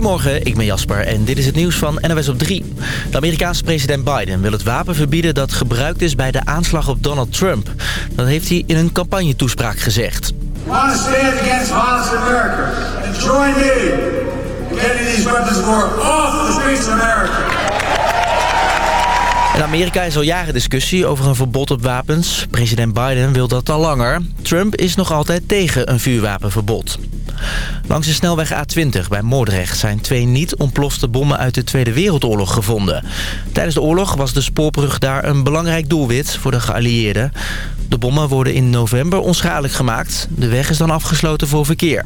Goedemorgen, ik ben Jasper en dit is het nieuws van NOS op 3. De Amerikaanse president Biden wil het wapen verbieden dat gebruikt is bij de aanslag op Donald Trump. Dat heeft hij in een campagnetoespraak gezegd. We want to stand against violence in America. And join me in getting these weapons of war off the streets of America. In Amerika is al jaren discussie over een verbod op wapens. President Biden wil dat al langer. Trump is nog altijd tegen een vuurwapenverbod. Langs de snelweg A20 bij Moordrecht zijn twee niet ontplofte bommen uit de Tweede Wereldoorlog gevonden. Tijdens de oorlog was de spoorbrug daar een belangrijk doelwit voor de geallieerden. De bommen worden in november onschadelijk gemaakt. De weg is dan afgesloten voor verkeer.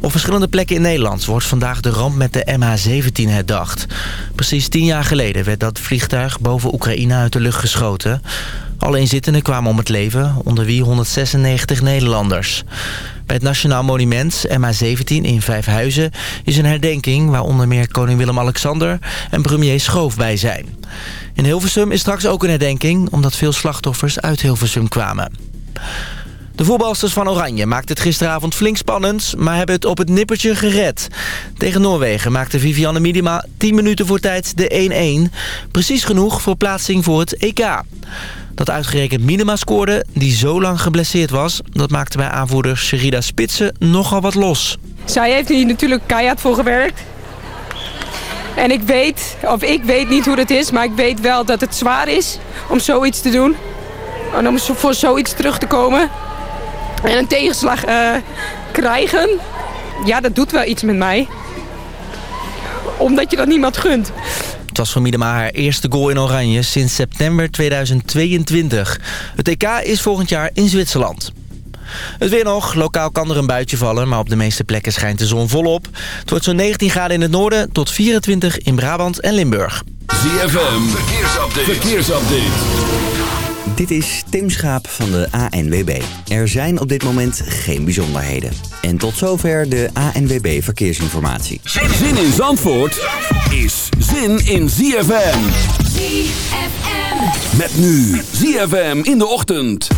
Op verschillende plekken in Nederland wordt vandaag de ramp met de MH17 herdacht. Precies tien jaar geleden werd dat vliegtuig boven Oekraïne uit de lucht geschoten. Alle inzittenden kwamen om het leven, onder wie 196 Nederlanders. Bij het Nationaal Monument MH17 in Vijfhuizen is een herdenking... waar onder meer koning Willem-Alexander en premier Schoof bij zijn. In Hilversum is straks ook een herdenking... omdat veel slachtoffers uit Hilversum kwamen. De voetbalsters van Oranje maakten het gisteravond flink spannend... maar hebben het op het nippertje gered. Tegen Noorwegen maakte Vivianne Minima 10 minuten voor tijd de 1-1. Precies genoeg voor plaatsing voor het EK. Dat uitgerekend Minima scoorde, die zo lang geblesseerd was... dat maakte bij aanvoerder Sherida Spitsen nogal wat los. Zij heeft hier natuurlijk keihard voor gewerkt. En ik weet, of ik weet niet hoe het is... maar ik weet wel dat het zwaar is om zoiets te doen. En om voor zoiets terug te komen. En een tegenslag uh, krijgen. Ja, dat doet wel iets met mij. Omdat je dat niemand gunt. Was voor Miedema haar eerste goal in Oranje sinds september 2022. Het EK is volgend jaar in Zwitserland. Het weer nog. Lokaal kan er een buitje vallen, maar op de meeste plekken schijnt de zon volop. Het wordt zo'n 19 graden in het noorden tot 24 in Brabant en Limburg. ZFM, verkeersupdate. Dit is Tim Schaap van de ANWB. Er zijn op dit moment geen bijzonderheden. En tot zover de ANWB Verkeersinformatie. Zin in Zandvoort is zin in ZFM. ZFM. Met nu ZFM in de ochtend.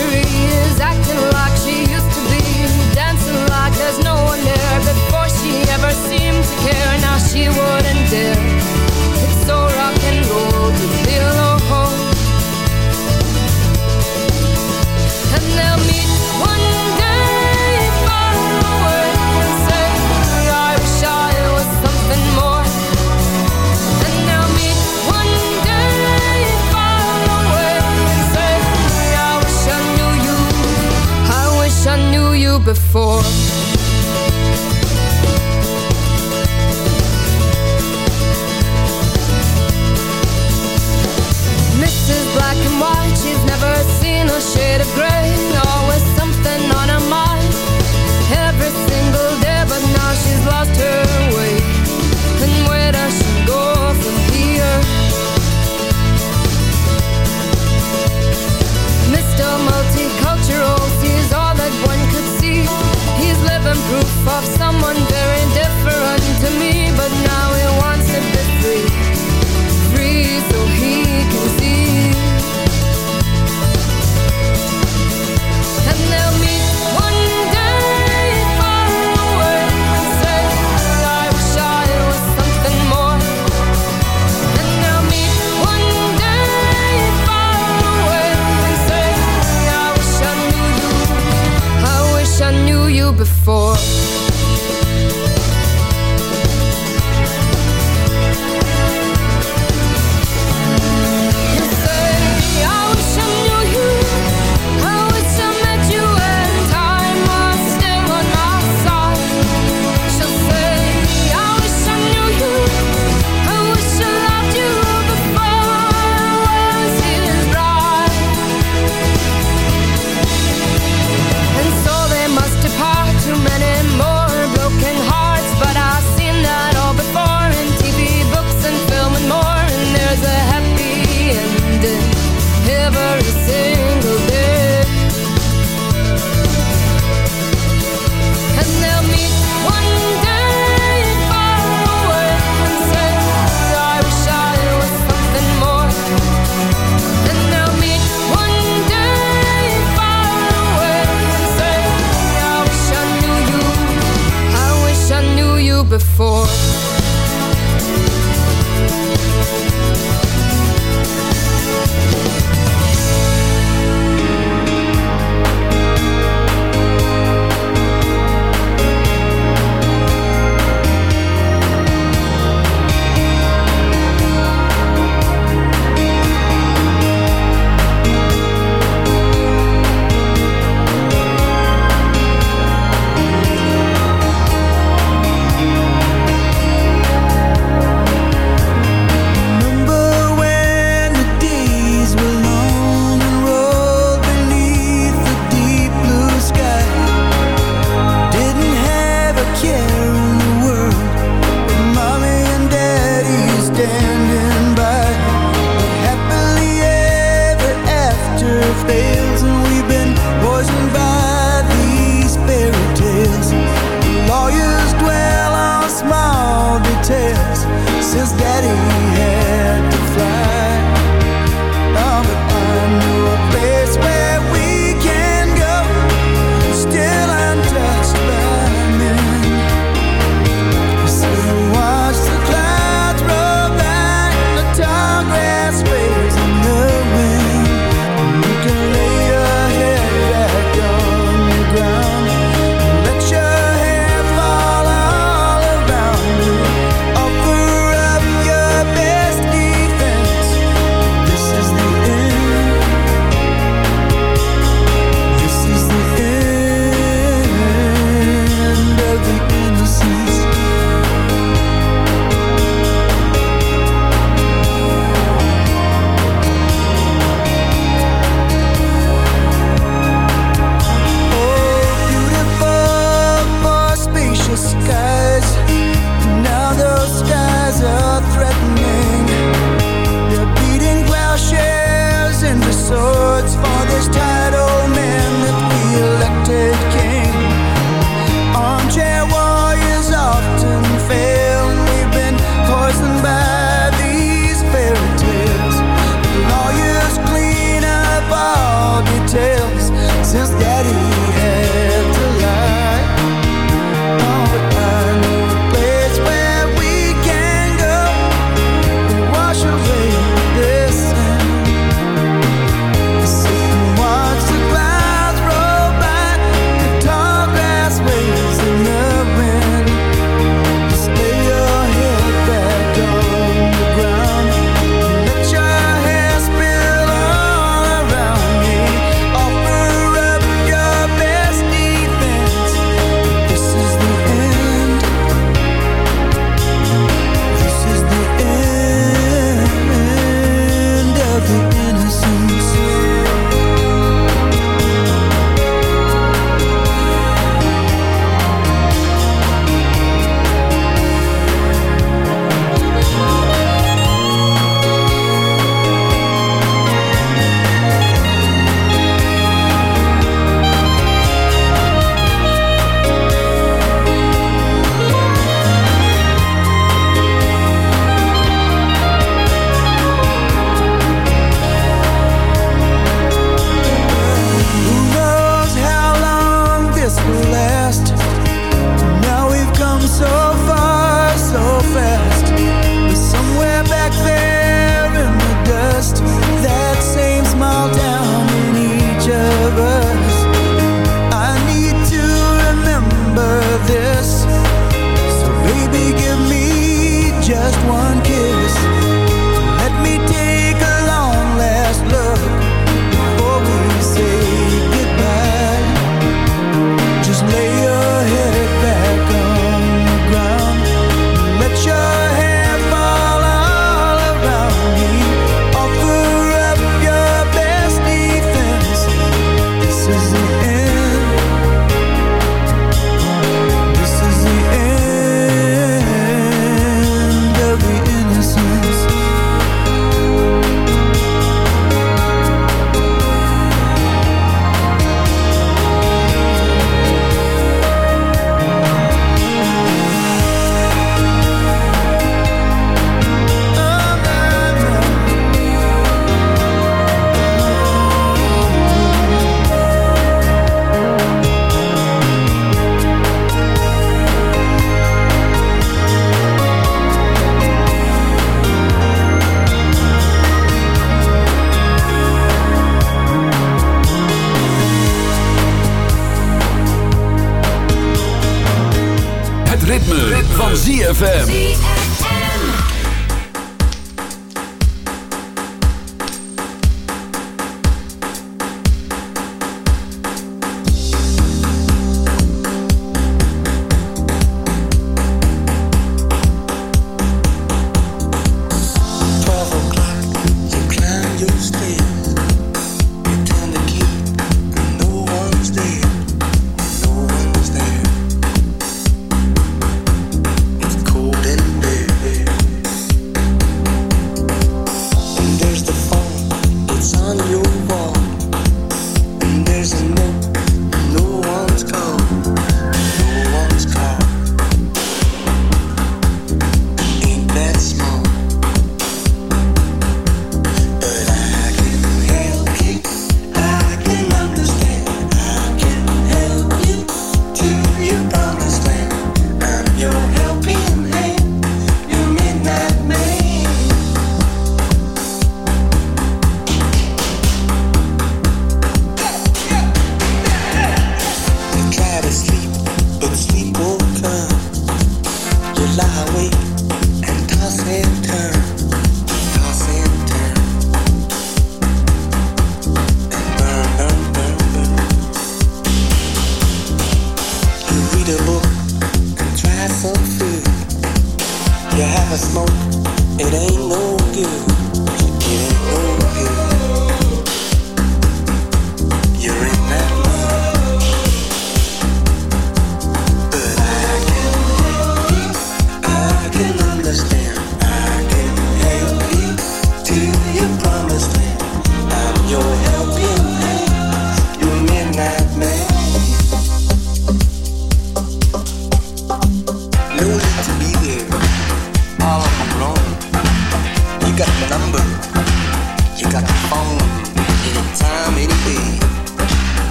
is acting like she used to be. Dancing like there's no one there Before she ever seemed to care. Now she wouldn't dare. It's so rock and roll to alone And they'll meet one day. Before. You before.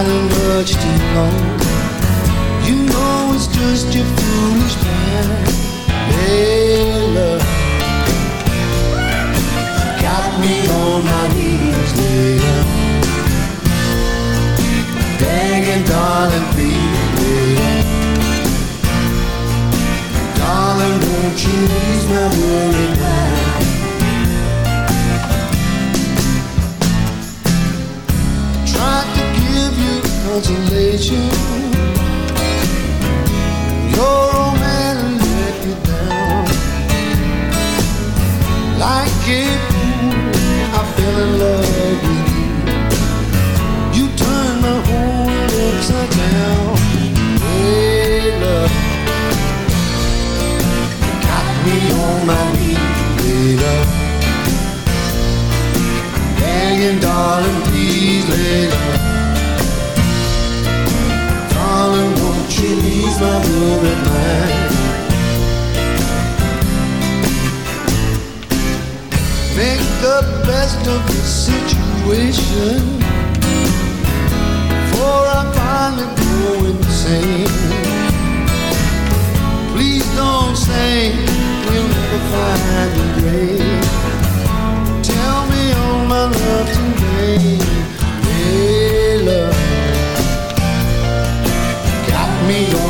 Hiding much too long. You know it's just your foolish pride. Hey, love, got me on my knees, later. Begging, darling, later. Darling, won't you ease my worry Your let you down. Like I fell in love with you. You turned my whole world upside down. Love, got me on my knees, love. Begging, darling, please, lay love. You ease my worried mind? Make the best of the situation Before I finally go insane. Please don't say we'll never find a grave Tell me all my love today conmigo.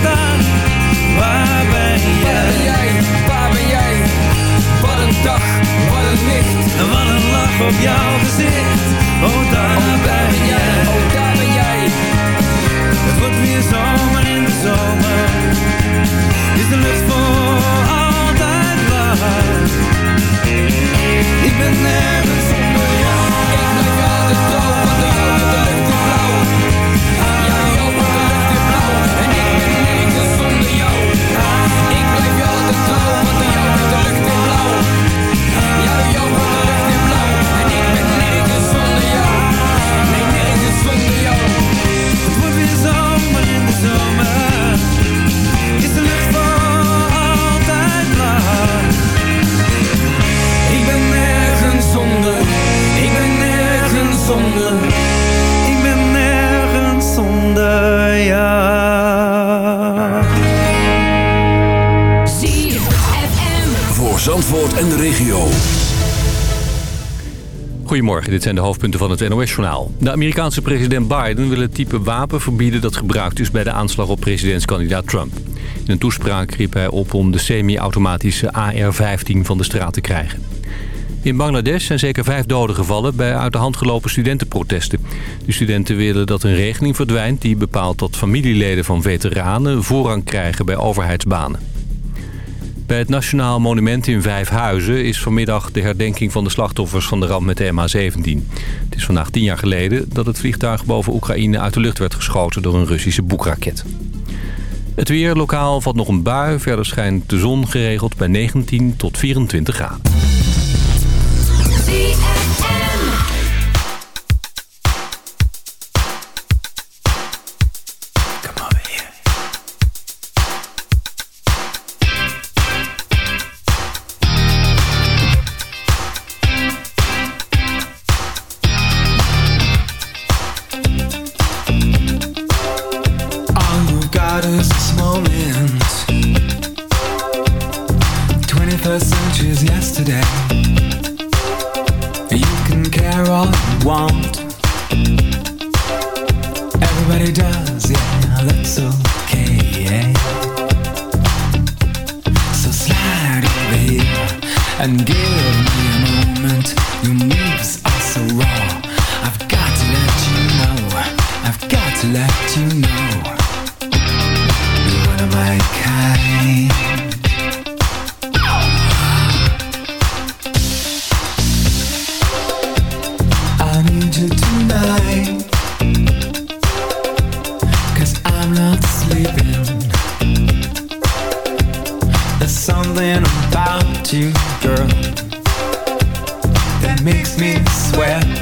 Staan. Waar ben Waar ben jij? jij? Waar ben jij? Wat een dag, wat een licht. En wat een lach op jouw gezicht. Oh, daar Oh, daar ben jij, jij. oh, daar ben jij. Het wordt weer zomer in de zomer. Is de lucht voor altijd blauw. Ik ben nergens zonder jou. Ik blijf altijd zonder. Ik ben nergens zonder jou. ZFM. Voor Zandvoort en de regio. Goedemorgen, dit zijn de hoofdpunten van het NOS-journaal. De Amerikaanse president Biden wil het type wapen verbieden... dat gebruikt is bij de aanslag op presidentskandidaat Trump. In een toespraak riep hij op om de semi-automatische AR-15 van de straat te krijgen. In Bangladesh zijn zeker vijf doden gevallen bij uit de hand gelopen studentenprotesten. De studenten willen dat een regeling verdwijnt die bepaalt dat familieleden van veteranen voorrang krijgen bij overheidsbanen. Bij het Nationaal Monument in Vijfhuizen is vanmiddag de herdenking van de slachtoffers van de ramp met de MH17. Het is vandaag tien jaar geleden dat het vliegtuig boven Oekraïne uit de lucht werd geschoten door een Russische boekraket. Het weer lokaal valt nog een bui, verder schijnt de zon geregeld bij 19 tot 24 graden. You, girl, that makes me sweat.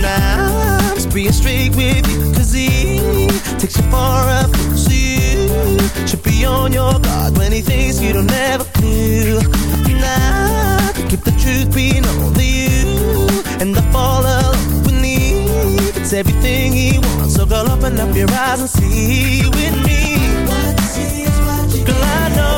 sometimes being straight with you Cause he takes you far up So you. Should be on your guard When he thinks you don't ever feel Nah, keep the truth being only you And the fall alone with me It's everything he wants So girl, open up your eyes and see with me. Girl, I know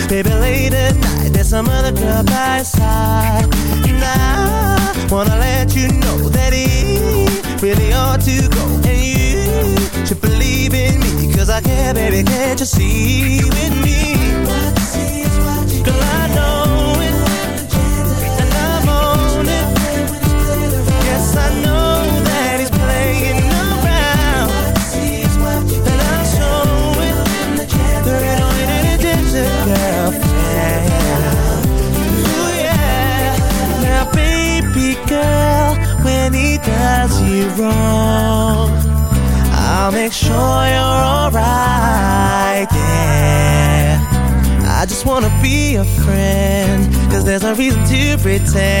baby, late at night There's some other girl by side. And I wanna let you know that he really ought to go. And you should believe in me. Cause I care, baby, can't you see with me reason to